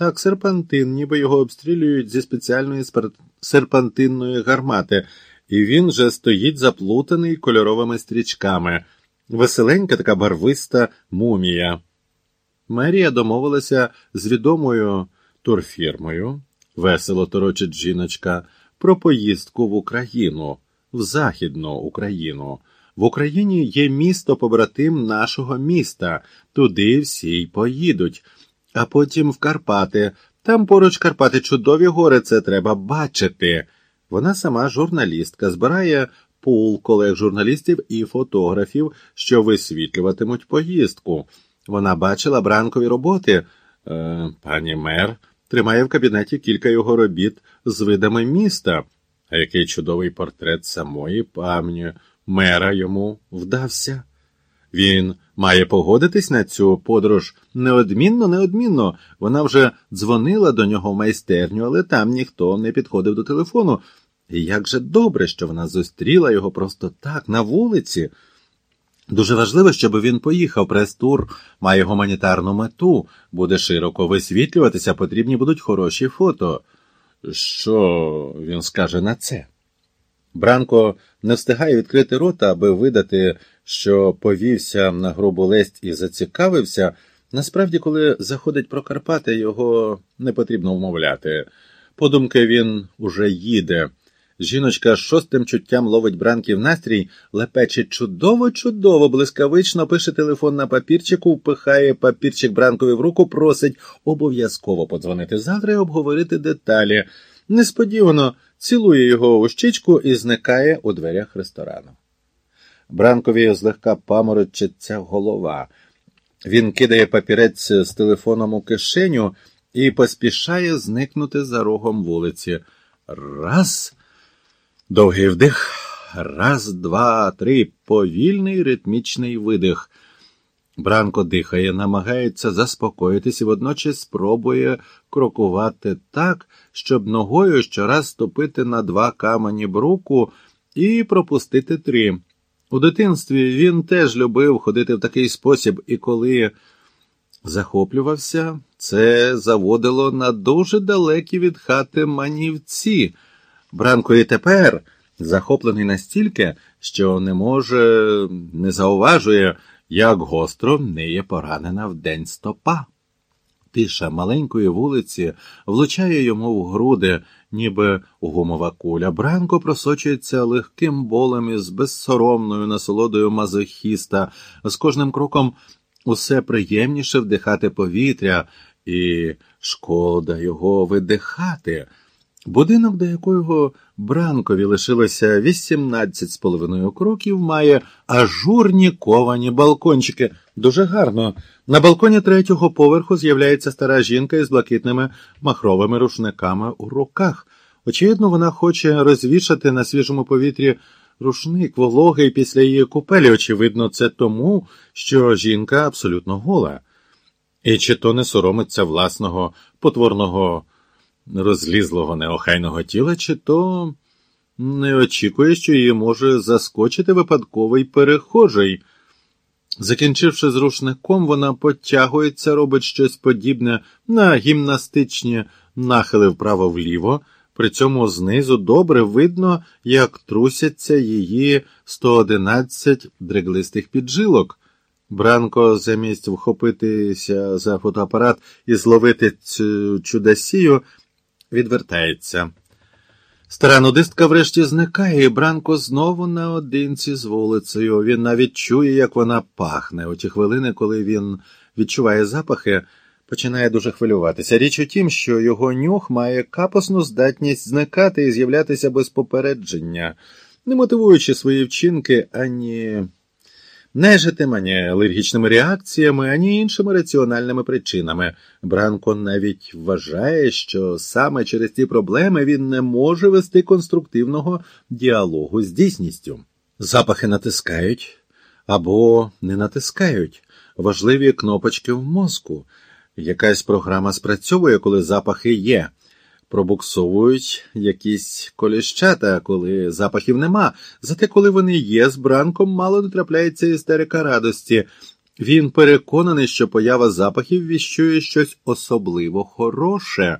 Так, серпантин, ніби його обстрілюють зі спеціальної серпантинної гармати, і він вже стоїть заплутаний кольоровими стрічками. Веселенька така барвиста мумія. Мерія домовилася з відомою турфірмою, весело торочить жіночка, про поїздку в Україну, в Західну Україну. В Україні є місто побратим нашого міста, туди всі й поїдуть, а потім в Карпати. Там поруч Карпати чудові гори, це треба бачити. Вона сама журналістка, збирає пул колег журналістів і фотографів, що висвітлюватимуть поїздку. Вона бачила бранкові роботи. Е, Пані мер тримає в кабінеті кілька його робіт з видами міста. А який чудовий портрет самої пам'ні мера йому вдався. Він має погодитись на цю подорож неодмінно, неодмінно. Вона вже дзвонила до нього в майстерню, але там ніхто не підходив до телефону. І як же добре, що вона зустріла його просто так, на вулиці. Дуже важливо, щоб він поїхав. Прес-тур має гуманітарну мету, буде широко висвітлюватися, потрібні будуть хороші фото. Що він скаже на це? Бранко не встигає відкрити рота, аби видати, що повівся на грубу лесть і зацікавився. Насправді, коли заходить про Карпати, його не потрібно вмовляти. Подумки він уже їде. Жіночка шостим чуттям ловить бранків настрій, лепече чудово, чудово, блискавично пише телефон на папірчику, впихає папірчик бранкові в руку, просить обов'язково подзвонити завтра і обговорити деталі. Несподівано цілує його у щічку і зникає у дверях ресторану. Бранкові злегка паморочиться голова. Він кидає папірець з телефоном у кишеню і поспішає зникнути за рогом вулиці. Раз. Довгий вдих. Раз, два, три. Повільний ритмічний видих. Бранко дихає, намагається заспокоїтись і водночас спробує крокувати так, щоб ногою щораз ступити на два камені бруку і пропустити три. У дитинстві він теж любив ходити в такий спосіб, і коли захоплювався, це заводило на дуже далекі від хати манівці. Бранко і тепер захоплений настільки, що не може, не зауважує, як гостро неє поранена в день стопа. Тиша маленької вулиці влучає йому в груди, ніби гумова куля. Бранко просочується легким болем із безсоромною насолодою мазохіста, з кожним кроком усе приємніше вдихати повітря, і шкода його видихати. Будинок, до якого Бранкові лишилося 18 з половиною кроків, має ажурні ковані балкончики. Дуже гарно. На балконі третього поверху з'являється стара жінка із блакитними махровими рушниками у руках. Очевидно, вона хоче розвішати на свіжому повітрі рушник вологий після її купелі. Очевидно, це тому, що жінка абсолютно гола. І чи то не соромиться власного потворного розлізлого неохайного тіла, чи то не очікує, що її може заскочити випадковий перехожий. Закінчивши з рушником, вона потягується, робить щось подібне на гімнастичні нахили вправо вліво, при цьому знизу добре видно, як трусяться її 111 дреглистих піджилок. Бранко, замість вхопитися за фотоапарат і зловити цю чудасію, відвертається. Стара нудистка врешті зникає, і Бранко знову наодинці з вулицею. Він навіть чує, як вона пахне. У ті хвилини, коли він відчуває запахи, починає дуже хвилюватися. Річ у тім, що його нюх має капосну здатність зникати і з'являтися без попередження, не мотивуючи свої вчинки ані нежитим, ані алергічними реакціями, ані іншими раціональними причинами. Бранко навіть вважає, що саме через ці проблеми він не може вести конструктивного діалогу з дійсністю. Запахи натискають або не натискають важливі кнопочки в мозку. Якась програма спрацьовує, коли запахи є пробуксовують якісь коліщата, коли запахів нема. Зате, коли вони є, з бранком мало не трапляється істерика радості. Він переконаний, що поява запахів віщує щось особливо хороше.